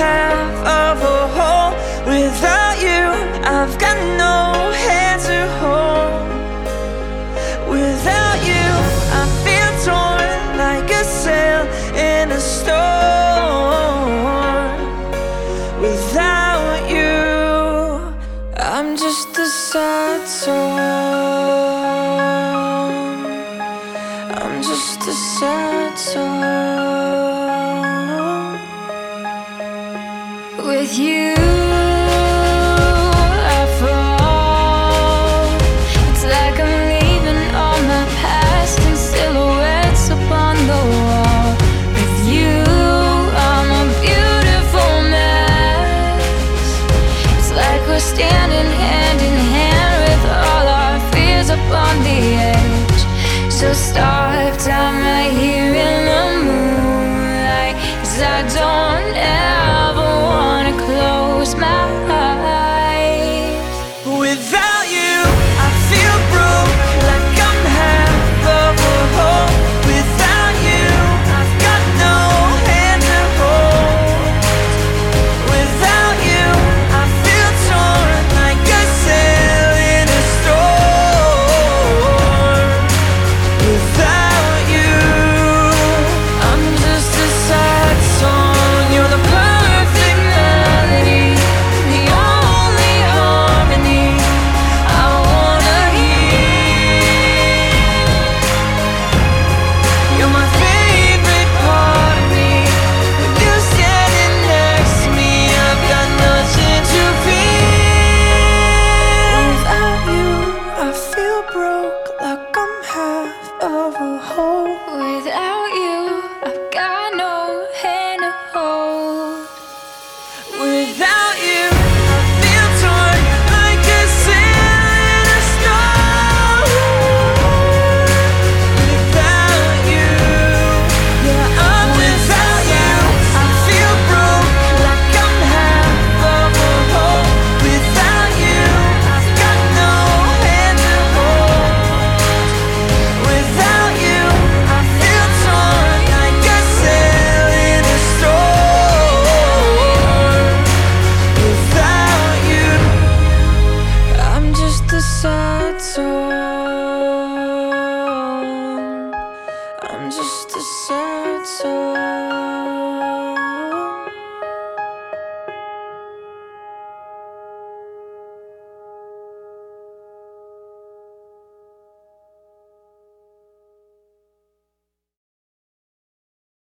half of a whole. Without you, I've got no hand to hold. Without you, I feel torn like a sail in a storm. Without you, I'm just a sad song. I'm just a sad song. with you I fall It's like I'm leaving all my past in silhouettes upon the wall. With you I'm a beautiful mess. It's like we're standing hand in hand with all our fears upon the edge. So here in the moonlight Cause I don't Oh.